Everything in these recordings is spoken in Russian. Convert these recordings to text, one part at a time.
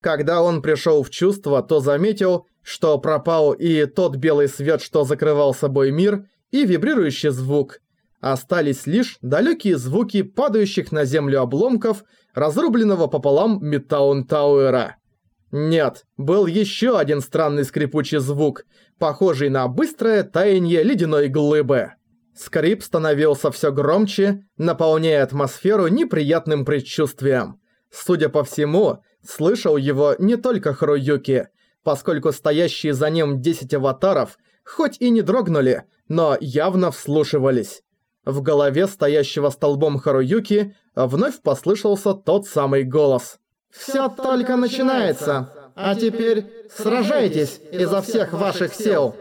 Когда он пришел в чувство, то заметил, что пропал и тот белый свет, что закрывал собой мир, и вибрирующий звук. Остались лишь далекие звуки падающих на землю обломков разрубленного пополам Мидтаун Тауэра. Нет, был еще один странный скрипучий звук, похожий на быстрое таяние ледяной глыбы. Скрип становился все громче, наполняя атмосферу неприятным предчувствием. Судя по всему, слышал его не только Харуюки, поскольку стоящие за ним 10 аватаров хоть и не дрогнули, но явно вслушивались. В голове стоящего столбом Харуюки вновь послышался тот самый голос. «Всё только начинается, а теперь сражайтесь изо всех ваших сил!»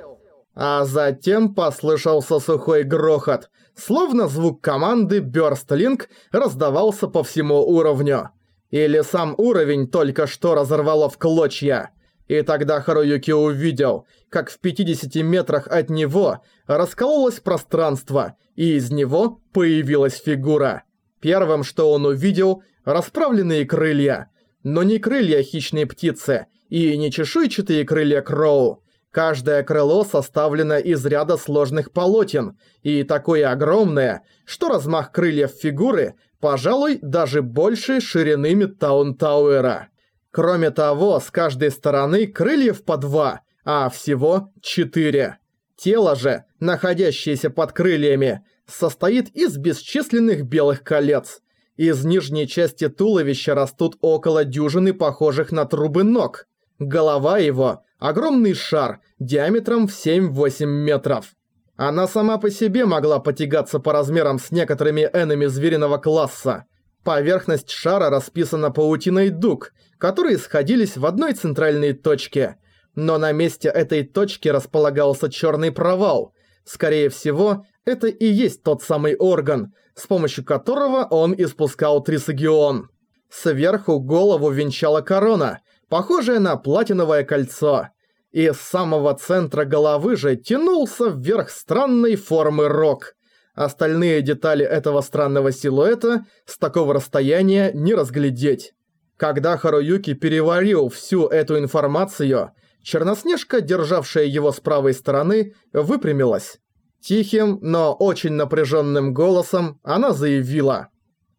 А затем послышался сухой грохот, словно звук команды Бёрстлинг раздавался по всему уровню. Или сам уровень только что разорвало в клочья. И тогда Харуюки увидел, как в 50 метрах от него раскололось пространство, и из него появилась фигура. Первым, что он увидел, расправленные крылья. Но не крылья хищной птицы, и не чешуйчатые крылья Кроу. Каждое крыло составлено из ряда сложных полотен, и такое огромное, что размах крыльев фигуры, пожалуй, даже больше ширины Мидтаун Тауэра. Кроме того, с каждой стороны крыльев по два, а всего четыре. Тело же, находящееся под крыльями, состоит из бесчисленных белых колец. Из нижней части туловища растут около дюжины похожих на трубы ног. Голова его – огромный шар диаметром в 7-8 метров. Она сама по себе могла потягаться по размерам с некоторыми энами звериного класса. Поверхность шара расписана паутиной дуг, которые сходились в одной центральной точке. Но на месте этой точки располагался черный провал. Скорее всего, это и есть тот самый орган, с помощью которого он испускал Трисагион. Сверху голову венчала корона, похожее на платиновое кольцо. И с самого центра головы же тянулся вверх странной формы рог. Остальные детали этого странного силуэта с такого расстояния не разглядеть. Когда Харуюки переварил всю эту информацию, Черноснежка, державшая его с правой стороны, выпрямилась. Тихим, но очень напряженным голосом она заявила.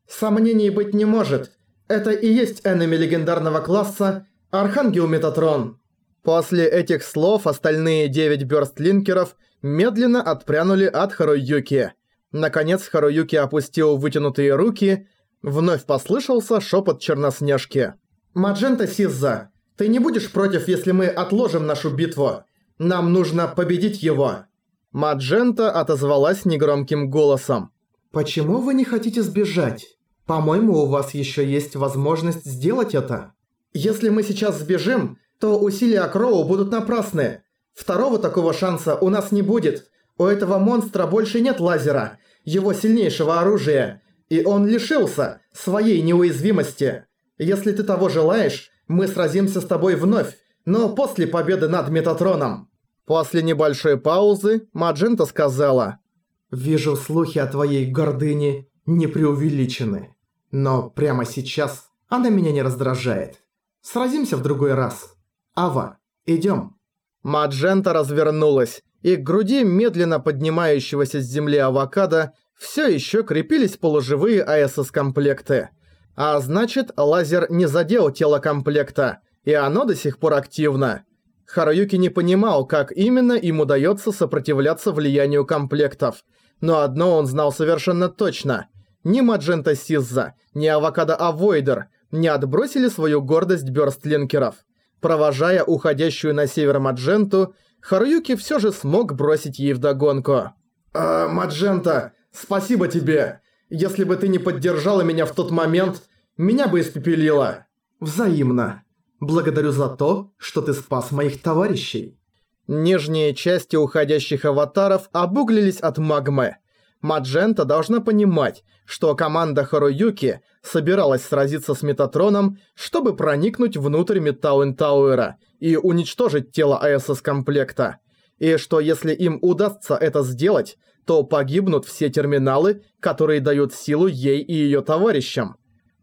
«Сомнений быть не может. Это и есть энеми легендарного класса Архангел Метатрон. После этих слов остальные девять бёрстлинкеров медленно отпрянули от Харуюки. Наконец Харуюки опустил вытянутые руки, вновь послышался шепот Черноснежки. «Маджента Сизза, ты не будешь против, если мы отложим нашу битву? Нам нужно победить его!» Маджента отозвалась негромким голосом. «Почему вы не хотите сбежать? По-моему, у вас еще есть возможность сделать это». Если мы сейчас сбежим, то усилия Кроу будут напрасны. Второго такого шанса у нас не будет. У этого монстра больше нет лазера, его сильнейшего оружия, и он лишился своей неуязвимости. Если ты того желаешь, мы сразимся с тобой вновь, но после победы над Метатроном». После небольшой паузы Маджента сказала «Вижу, слухи о твоей гордыне не преувеличены, но прямо сейчас она меня не раздражает. Сразимся в другой раз. Ава, идём». Маджента развернулась, и к груди медленно поднимающегося с земли авокадо всё ещё крепились полуживые АСС-комплекты. А значит, лазер не задел тело комплекта, и оно до сих пор активно. Харуюки не понимал, как именно им удаётся сопротивляться влиянию комплектов. Но одно он знал совершенно точно. Ни Маджента Сизза, ни Авокадо Авойдер не отбросили свою гордость бёрстлинкеров. Провожая уходящую на север Мадженту, Харуюки всё же смог бросить ей вдогонку. «А, Маджента, спасибо тебе! Если бы ты не поддержала меня в тот момент, меня бы испепелило!» «Взаимно. Благодарю за то, что ты спас моих товарищей». Нижние части уходящих аватаров обуглились от магмы. Маджента должна понимать, что команда Харуюки собиралась сразиться с Метатроном, чтобы проникнуть внутрь Тауэра и уничтожить тело АСС-комплекта. И что если им удастся это сделать, то погибнут все терминалы, которые дают силу ей и ее товарищам.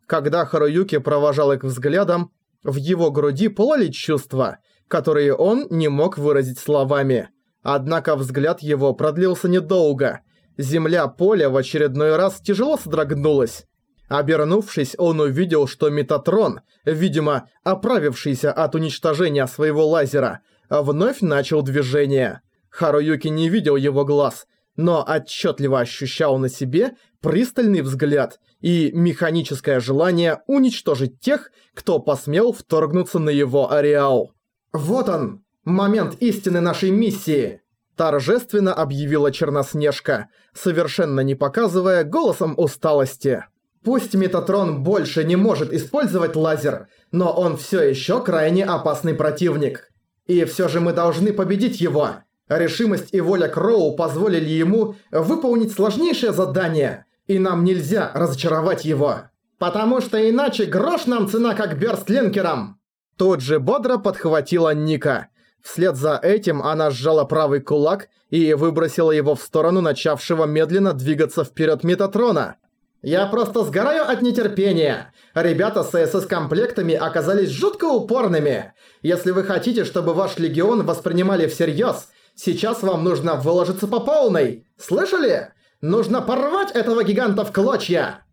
Когда Харуюки провожал их взглядом, В его груди пылали чувства, которые он не мог выразить словами. Однако взгляд его продлился недолго. Земля поля в очередной раз тяжело содрогнулась. Обернувшись, он увидел, что Метатрон, видимо, оправившийся от уничтожения своего лазера, вновь начал движение. Харуюки не видел его глаз, но отчетливо ощущал на себе пристальный взгляд и механическое желание уничтожить тех, кто посмел вторгнуться на его ареал. «Вот он, момент истины нашей миссии!» Торжественно объявила Черноснежка, совершенно не показывая голосом усталости. Пусть Метатрон больше не может использовать лазер, но он все еще крайне опасный противник. И все же мы должны победить его. Решимость и воля Кроу позволили ему выполнить сложнейшее задание, и нам нельзя разочаровать его. Потому что иначе грош нам цена как бёрстлинкерам. Тут же бодро подхватила Ника. Вслед за этим она сжала правый кулак и выбросила его в сторону начавшего медленно двигаться вперед Метатрона. Я просто сгораю от нетерпения. Ребята с СС-комплектами оказались жутко упорными. Если вы хотите, чтобы ваш легион воспринимали всерьез, сейчас вам нужно выложиться по полной. Слышали? Нужно порвать этого гиганта в клочья.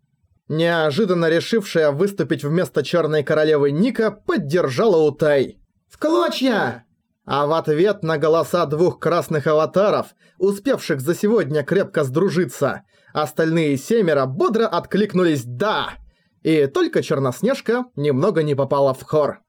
Неожиданно решившая выступить вместо Черной Королевы Ника поддержала Утай. «В клочья!» А в ответ на голоса двух красных аватаров, успевших за сегодня крепко сдружиться, Остальные семеро бодро откликнулись «да!» И только Черноснежка немного не попала в хор.